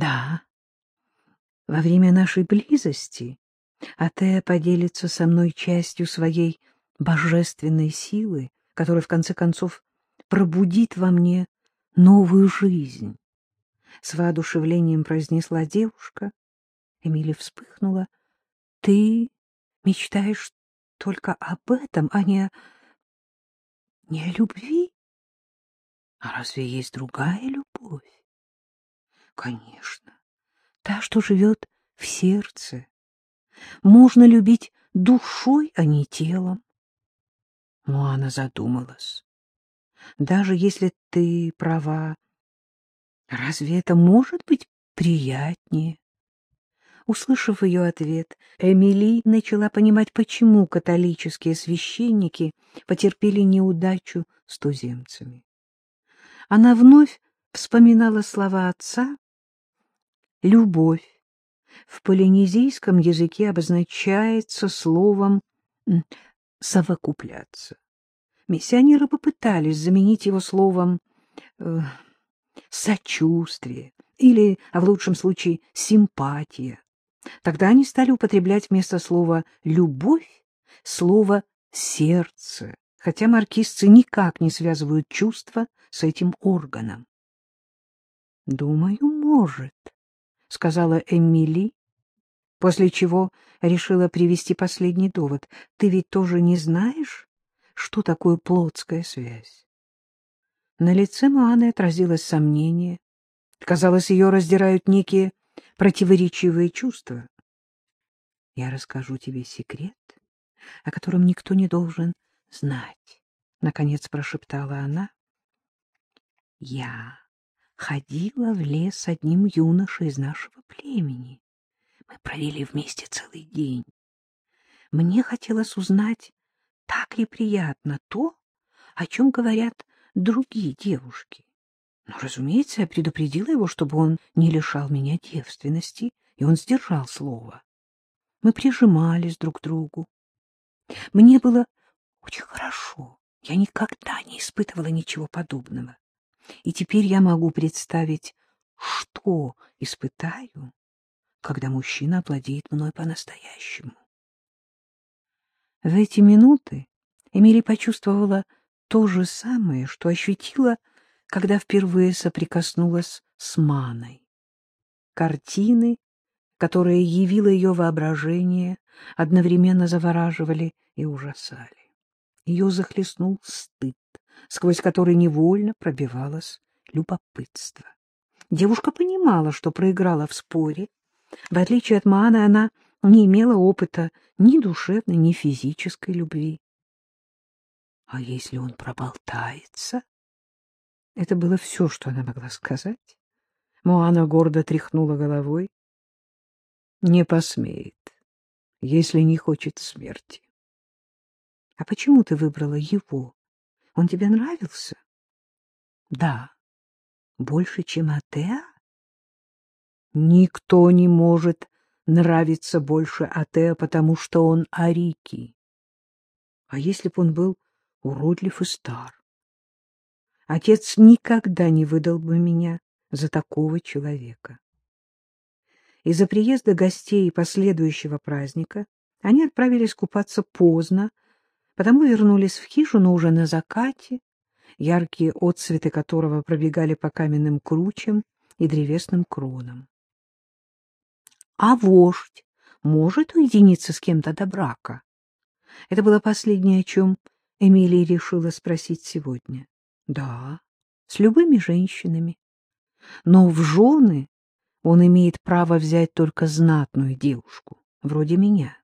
Да, во время нашей близости Атея поделится со мной частью своей божественной силы, которая, в конце концов, пробудит во мне новую жизнь. С воодушевлением произнесла девушка. Эмилия вспыхнула. — Ты мечтаешь только об этом, а не не о любви? А разве есть другая любовь? Конечно, та, что живет в сердце. Можно любить душой, а не телом. Но она задумалась. Даже если ты права, разве это может быть приятнее? Услышав ее ответ, Эмили начала понимать, почему католические священники потерпели неудачу с туземцами. Она вновь вспоминала слова отца. «Любовь в полинезийском языке обозначается словом «совокупляться». Миссионеры попытались заменить его словом э, «сочувствие» или, а в лучшем случае, «симпатия». Тогда они стали употреблять вместо слова «любовь» слово «сердце», хотя маркизцы никак не связывают чувства с этим органом. — Думаю, может, — сказала Эмили, после чего решила привести последний довод. — Ты ведь тоже не знаешь, что такое плотская связь? На лице Мааны отразилось сомнение. Казалось, ее раздирают некие противоречивые чувства. — Я расскажу тебе секрет, о котором никто не должен знать, — наконец прошептала она. — Я ходила в лес с одним юношей из нашего племени. Мы провели вместе целый день. Мне хотелось узнать, так ли приятно то, о чем говорят другие девушки. Но, разумеется, я предупредила его, чтобы он не лишал меня девственности, и он сдержал слово. Мы прижимались друг к другу. Мне было очень хорошо. Я никогда не испытывала ничего подобного. И теперь я могу представить, что испытаю, когда мужчина овладеет мной по-настоящему. В эти минуты Эмили почувствовала то же самое, что ощутила, когда впервые соприкоснулась с маной. Картины, которые явило ее воображение, одновременно завораживали и ужасали. Ее захлестнул стыд, сквозь который невольно пробивалось любопытство. Девушка понимала, что проиграла в споре. В отличие от Мааны, она не имела опыта ни душевной, ни физической любви. А если он проболтается? Это было все, что она могла сказать. Моана гордо тряхнула головой. Не посмеет, если не хочет смерти. А почему ты выбрала его? Он тебе нравился? Да. Больше, чем Атеа? Никто не может нравиться больше Атеа, потому что он Арики. А если б он был уродлив и стар? Отец никогда не выдал бы меня за такого человека. Из-за приезда гостей и последующего праздника они отправились купаться поздно, потому вернулись в хижину уже на закате, яркие отцветы которого пробегали по каменным кручам и древесным кронам. А вождь может уединиться с кем-то до брака? Это было последнее, о чем Эмилия решила спросить сегодня. Да, с любыми женщинами. Но в жены он имеет право взять только знатную девушку, вроде меня.